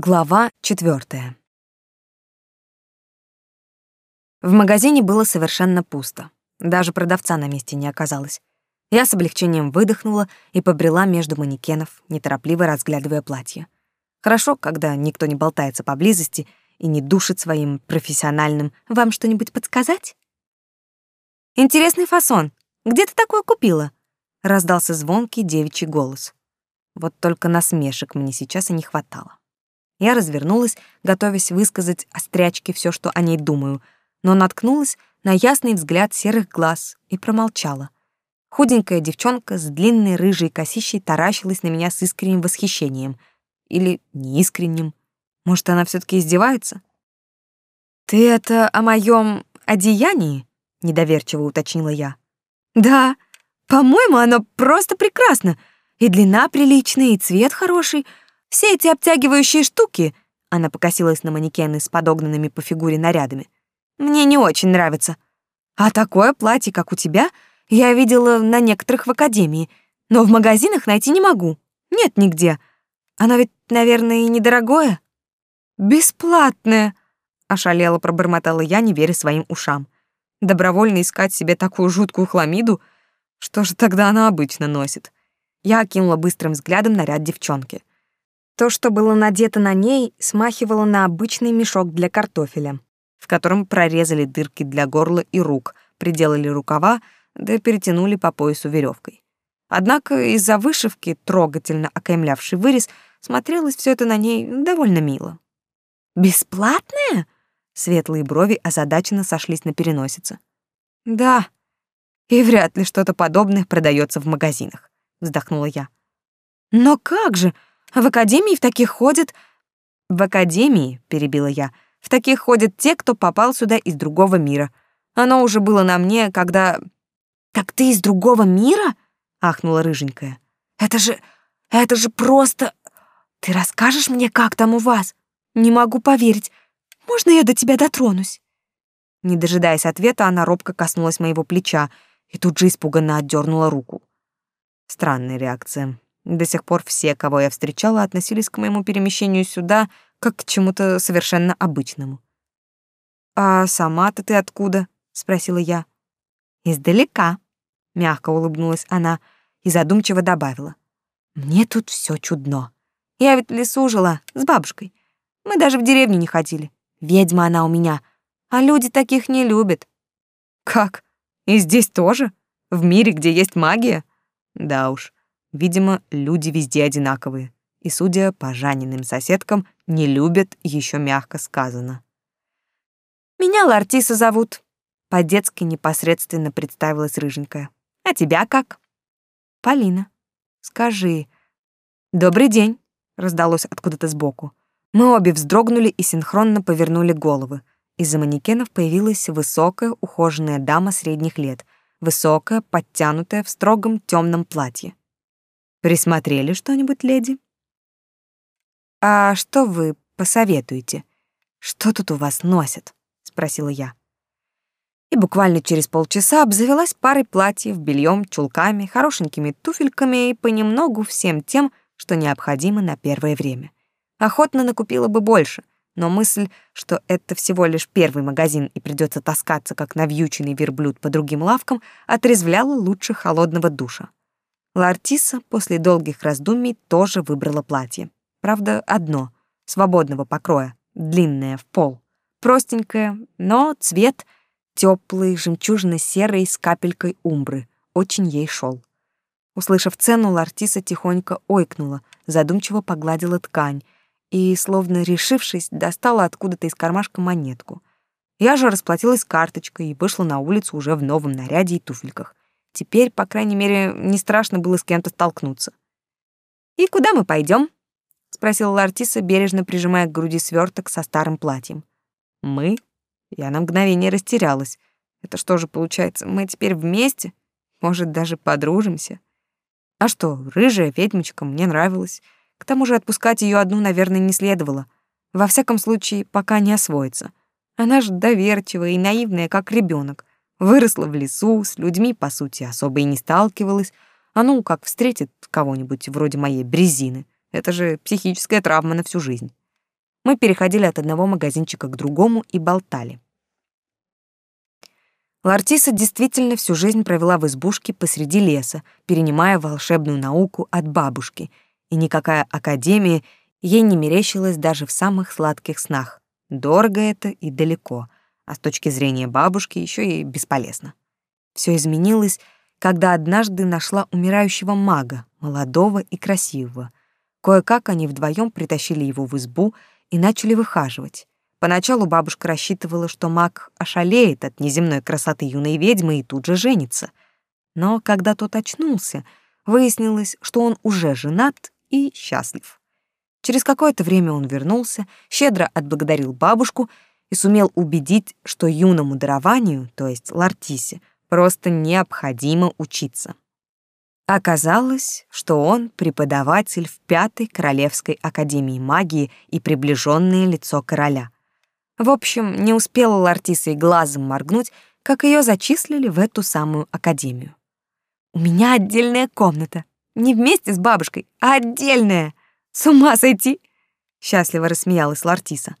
Глава четвертая. В магазине было совершенно пусто. Даже продавца на месте не оказалось. Я с облегчением выдохнула и побрела между манекенов, неторопливо разглядывая платье. Хорошо, когда никто не болтается поблизости и не душит своим профессиональным «Вам что-нибудь подсказать?» «Интересный фасон. Где ты такое купила?» — раздался звонкий девичий голос. Вот только насмешек мне сейчас и не хватало. Я развернулась, готовясь высказать острячке все, что о ней думаю, но наткнулась на ясный взгляд серых глаз и промолчала. Худенькая девчонка с длинной рыжей косищей таращилась на меня с искренним восхищением. Или неискренним. Может, она все таки издевается? «Ты это о моем одеянии?» — недоверчиво уточнила я. «Да, по-моему, оно просто прекрасно. И длина приличная, и цвет хороший — все эти обтягивающие штуки, она покосилась на манекены с подогнанными по фигуре нарядами, мне не очень нравятся. А такое платье, как у тебя, я видела на некоторых в академии, но в магазинах найти не могу. Нет нигде. Оно ведь, наверное, и недорогое. Бесплатное, ошалела пробормотала я, не веря своим ушам. Добровольно искать себе такую жуткую хламиду, что же тогда она обычно носит? Я окинула быстрым взглядом наряд девчонки. То, что было надето на ней, смахивало на обычный мешок для картофеля, в котором прорезали дырки для горла и рук, приделали рукава, да перетянули по поясу веревкой. Однако из-за вышивки, трогательно окаймлявший вырез, смотрелось все это на ней довольно мило. «Бесплатное?» Светлые брови озадаченно сошлись на переносице. «Да, и вряд ли что-то подобное продается в магазинах», — вздохнула я. «Но как же? В академии в таких ходят... В академии, перебила я, в таких ходят те, кто попал сюда из другого мира. Оно уже было на мне, когда... Так ты из другого мира? Ахнула рыженькая. Это же... Это же просто... Ты расскажешь мне, как там у вас? Не могу поверить. Можно я до тебя дотронусь? Не дожидаясь ответа, она робко коснулась моего плеча и тут же испуганно отдернула руку. Странная реакция. До сих пор все, кого я встречала, относились к моему перемещению сюда как к чему-то совершенно обычному. «А сама-то ты откуда?» — спросила я. «Издалека», — мягко улыбнулась она и задумчиво добавила. «Мне тут все чудно. Я ведь в лесу жила с бабушкой. Мы даже в деревню не ходили. Ведьма она у меня, а люди таких не любят». «Как? И здесь тоже? В мире, где есть магия?» «Да уж, Видимо, люди везде одинаковые. И, судя по Жаниным соседкам, не любят еще мягко сказано. «Меня Лартиса зовут», — по-детски непосредственно представилась рыженькая. «А тебя как?» «Полина. Скажи». «Добрый день», — раздалось откуда-то сбоку. Мы обе вздрогнули и синхронно повернули головы. Из-за манекенов появилась высокая, ухоженная дама средних лет, высокая, подтянутая в строгом темном платье. Присмотрели что-нибудь, леди? А что вы посоветуете? Что тут у вас носят? спросила я. И буквально через полчаса обзавелась парой платьев, бельем, чулками, хорошенькими туфельками и понемногу всем тем, что необходимо на первое время. Охотно накупила бы больше, но мысль, что это всего лишь первый магазин и придется таскаться, как навьюченный верблюд по другим лавкам, отрезвляла лучше холодного душа. Лартиса после долгих раздумий тоже выбрала платье. Правда, одно, свободного покроя, длинное в пол. Простенькое, но цвет теплый, жемчужно-серый с капелькой умбры. Очень ей шел. Услышав цену, Лартиса тихонько ойкнула, задумчиво погладила ткань и, словно решившись, достала откуда-то из кармашка монетку. Я же расплатилась карточкой и вышла на улицу уже в новом наряде и туфельках. Теперь, по крайней мере, не страшно было с кем-то столкнуться. «И куда мы пойдем? спросила Лартиса, бережно прижимая к груди сверток со старым платьем. «Мы?» Я на мгновение растерялась. «Это что же получается, мы теперь вместе? Может, даже подружимся?» А что, рыжая ведьмочка мне нравилась. К тому же отпускать ее одну, наверное, не следовало. Во всяком случае, пока не освоится. Она же доверчивая и наивная, как ребенок. Выросла в лесу, с людьми, по сути, особо и не сталкивалась. А ну, как встретит кого-нибудь вроде моей Брезины. Это же психическая травма на всю жизнь. Мы переходили от одного магазинчика к другому и болтали. Лартиса действительно всю жизнь провела в избушке посреди леса, перенимая волшебную науку от бабушки, и никакая академия ей не мерещилась даже в самых сладких снах. Дорого это и далеко, а с точки зрения бабушки еще и бесполезно. Все изменилось, когда однажды нашла умирающего мага, молодого и красивого. Кое-как они вдвоем притащили его в избу и начали выхаживать. Поначалу бабушка рассчитывала, что маг ошалеет от неземной красоты юной ведьмы и тут же женится. Но когда тот очнулся, выяснилось, что он уже женат и счастлив. Через какое-то время он вернулся, щедро отблагодарил бабушку и сумел убедить, что юному дарованию, то есть Лартисе, просто необходимо учиться. Оказалось, что он преподаватель в Пятой Королевской Академии Магии и приближенное лицо короля — в общем, не успела Лартиса и глазом моргнуть, как ее зачислили в эту самую академию. «У меня отдельная комната. Не вместе с бабушкой, а отдельная. С ума сойти!» Счастливо рассмеялась Лартиса.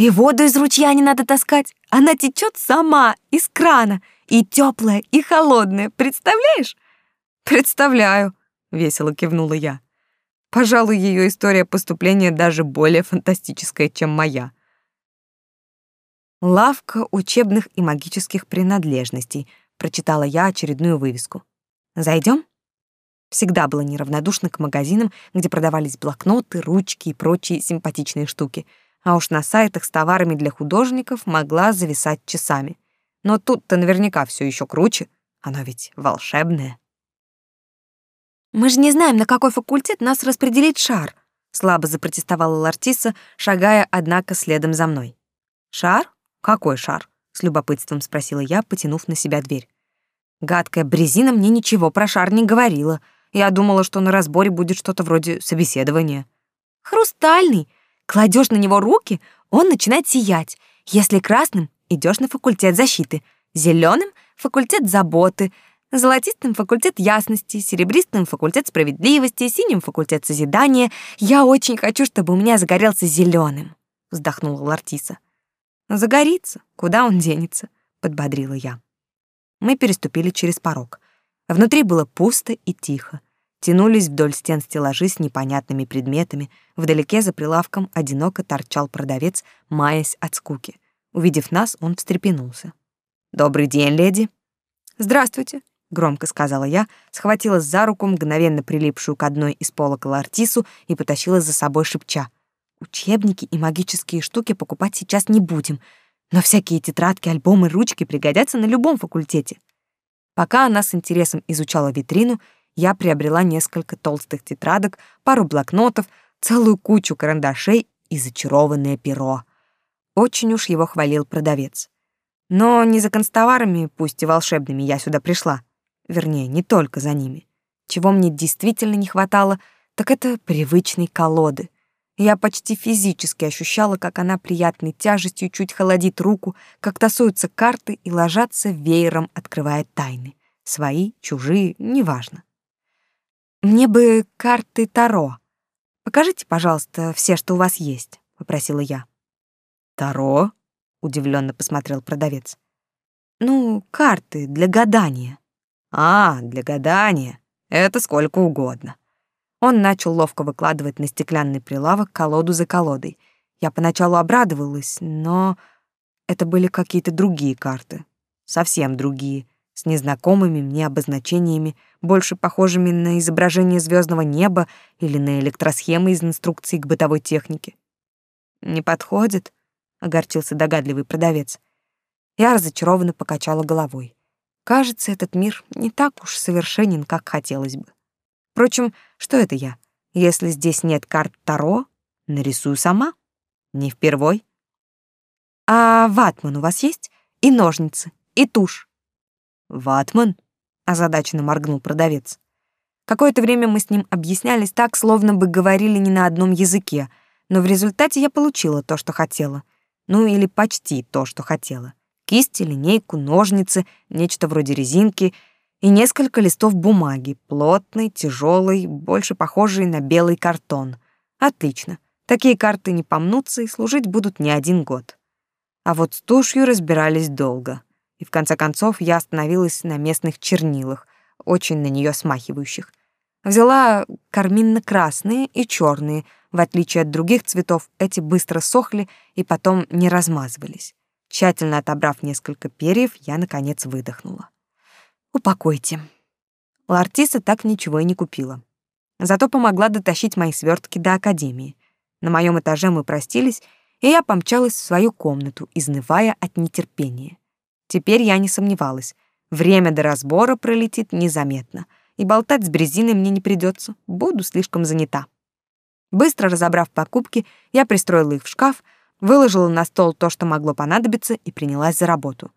«И воду из ручья не надо таскать. Она течет сама, из крана. И теплая, и холодная. Представляешь?» «Представляю», — весело кивнула я. Пожалуй, ее история поступления даже более фантастическая, чем моя. «Лавка учебных и магических принадлежностей», прочитала я очередную вывеску. Зайдем? Всегда была неравнодушна к магазинам, где продавались блокноты, ручки и прочие симпатичные штуки. А уж на сайтах с товарами для художников могла зависать часами. Но тут-то наверняка все еще круче. Оно ведь волшебное. «Мы же не знаем, на какой факультет нас распределит шар», слабо запротестовала Лартиса, шагая, однако, следом за мной. «Шар? «Какой шар?» — с любопытством спросила я, потянув на себя дверь. Гадкая Брезина мне ничего про шар не говорила. Я думала, что на разборе будет что-то вроде собеседования. «Хрустальный. Кладешь на него руки, он начинает сиять. Если красным — идешь на факультет защиты, зеленым — факультет заботы, золотистым — факультет ясности, серебристым — факультет справедливости, синим — факультет созидания. Я очень хочу, чтобы у меня загорелся зеленым, вздохнула Лартиса. Загорится, куда он денется, подбодрила я. Мы переступили через порог. Внутри было пусто и тихо. Тянулись вдоль стен стеллажи с непонятными предметами. Вдалеке за прилавком одиноко торчал продавец, маясь от скуки. Увидев нас, он встрепенулся. «Добрый день, леди!» «Здравствуйте!» — громко сказала я, схватилась за руку, мгновенно прилипшую к одной из полок Лартису и потащила за собой шепча — Учебники и магические штуки покупать сейчас не будем, но всякие тетрадки, альбомы, ручки пригодятся на любом факультете. Пока она с интересом изучала витрину, я приобрела несколько толстых тетрадок, пару блокнотов, целую кучу карандашей и зачарованное перо. Очень уж его хвалил продавец. Но не за констоварами, пусть и волшебными, я сюда пришла. Вернее, не только за ними. Чего мне действительно не хватало, так это привычной колоды — я почти физически ощущала, как она приятной тяжестью чуть холодит руку, как тасуются карты и ложатся веером, открывая тайны. Свои, чужие, неважно. «Мне бы карты Таро. Покажите, пожалуйста, все, что у вас есть», — попросила я. «Таро?» — удивленно посмотрел продавец. «Ну, карты для гадания». «А, для гадания. Это сколько угодно. Он начал ловко выкладывать на стеклянный прилавок колоду за колодой. Я поначалу обрадовалась, но это были какие-то другие карты. Совсем другие, с незнакомыми мне обозначениями, больше похожими на изображение звездного неба или на электросхемы из инструкций к бытовой технике. «Не подходит?» — огорчился догадливый продавец. Я разочарованно покачала головой. Кажется, этот мир не так уж совершенен, как хотелось бы. Впрочем, что это я? Если здесь нет карт Таро, нарисую сама. Не впервой. А ватман у вас есть? И ножницы, и тушь. Ватман? Озадаченно моргнул продавец. Какое-то время мы с ним объяснялись так, словно бы говорили не на одном языке, но в результате я получила то, что хотела. Ну или почти то, что хотела. Кисти, линейку, ножницы, нечто вроде резинки — и несколько листов бумаги, плотной, тяжелой, больше похожей на белый картон. Отлично. Такие карты не помнутся и служить будут не один год. А вот с тушью разбирались долго. И в конце концов я остановилась на местных чернилах, очень на нее смахивающих. Взяла карминно-красные и черные. В отличие от других цветов, эти быстро сохли и потом не размазывались. Тщательно отобрав несколько перьев, я, наконец, выдохнула. «Упокойте». Лартиса так ничего и не купила. Зато помогла дотащить мои свертки до академии. На моем этаже мы простились, и я помчалась в свою комнату, изнывая от нетерпения. Теперь я не сомневалась. Время до разбора пролетит незаметно, и болтать с Брезиной мне не придется, буду слишком занята. Быстро разобрав покупки, я пристроила их в шкаф, выложила на стол то, что могло понадобиться, и принялась за работу.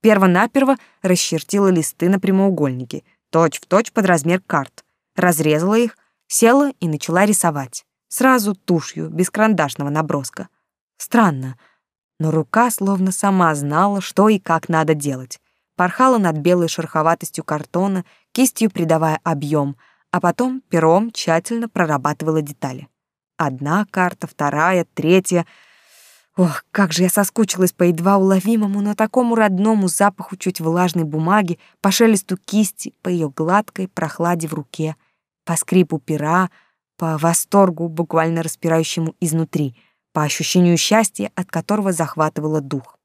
Перво-наперво расчертила листы на прямоугольники, точь-в-точь под размер карт, разрезала их, села и начала рисовать. Сразу тушью, без карандашного наброска. Странно, но рука словно сама знала, что и как надо делать. Порхала над белой шероховатостью картона, кистью придавая объем, а потом пером тщательно прорабатывала детали. Одна карта, вторая, третья. Ох, как же я соскучилась по едва уловимому, но такому родному запаху чуть влажной бумаги, по шелесту кисти, по ее гладкой прохладе в руке, по скрипу пера, по восторгу, буквально распирающему изнутри, по ощущению счастья, от которого захватывало дух.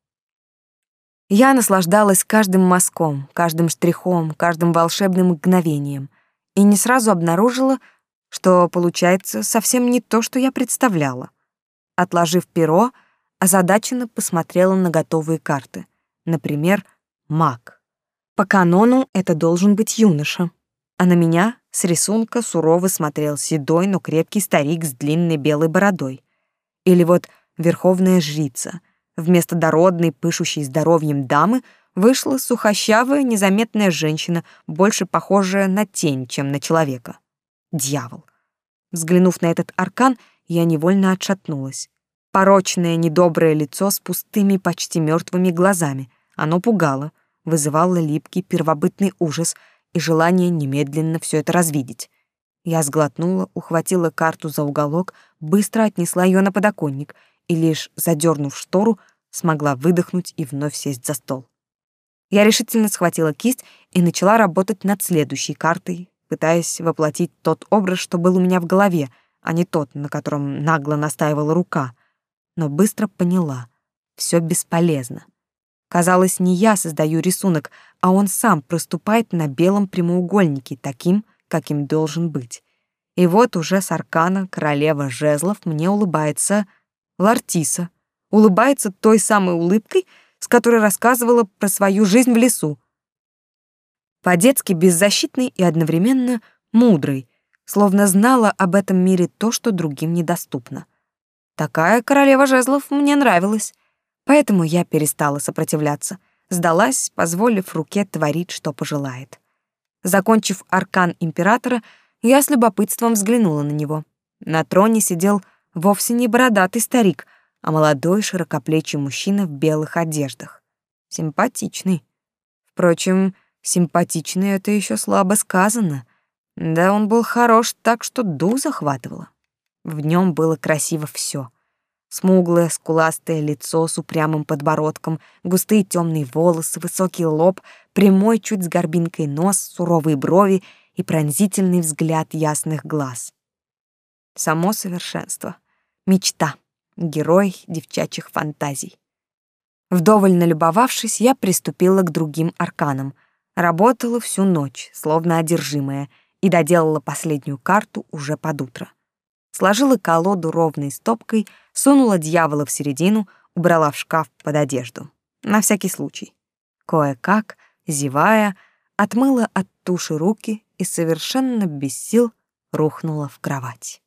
Я наслаждалась каждым мазком, каждым штрихом, каждым волшебным мгновением и не сразу обнаружила, что получается совсем не то, что я представляла. Отложив перо, озадаченно посмотрела на готовые карты. Например, маг. По канону это должен быть юноша а на меня с рисунка сурово смотрел седой, но крепкий старик с длинной белой бородой. Или вот верховная жрица. Вместо дородной, пышущей здоровьем дамы вышла сухощавая, незаметная женщина, больше похожая на тень, чем на человека. Дьявол. Взглянув на этот аркан, я невольно отшатнулась. Порочное, недоброе лицо с пустыми, почти мертвыми глазами. Оно пугало, вызывало липкий первобытный ужас — и желание немедленно все это развидеть. Я сглотнула, ухватила карту за уголок, быстро отнесла ее на подоконник и лишь задернув штору, смогла выдохнуть и вновь сесть за стол. Я решительно схватила кисть и начала работать над следующей картой, пытаясь воплотить тот образ, что был у меня в голове, а не тот, на котором нагло настаивала рука. Но быстро поняла — все бесполезно. Казалось, не я создаю рисунок, а он сам проступает на белом прямоугольнике, таким, каким должен быть. И вот уже с аркана королева жезлов мне улыбается Лартиса. Улыбается той самой улыбкой, с которой рассказывала про свою жизнь в лесу. По-детски беззащитный и одновременно мудрый, словно знала об этом мире то, что другим недоступно. Такая королева жезлов мне нравилась. Поэтому я перестала сопротивляться, сдалась, позволив руке творить, что пожелает. Закончив аркан императора, я с любопытством взглянула на него. На троне сидел вовсе не бородатый старик, а молодой широкоплечий мужчина в белых одеждах. Симпатичный. Впрочем, симпатичный — это еще слабо сказано. Да он был хорош так, что дух захватывало. В нем было красиво все — Смуглое, скуластое лицо с упрямым подбородком, густые темные волосы, высокий лоб, прямой чуть с горбинкой нос, суровые брови и пронзительный взгляд ясных глаз. Само совершенство. Мечта. Герой девчачьих фантазий. Вдоволь налюбовавшись, я приступила к другим арканам. Работала всю ночь, словно одержимая, и доделала последнюю карту уже под утро сложила колоду ровной стопкой, сунула дьявола в середину, убрала в шкаф под одежду. На всякий случай. Кое-как, зевая, отмыла от туши руки и совершенно без сил рухнула в кровать.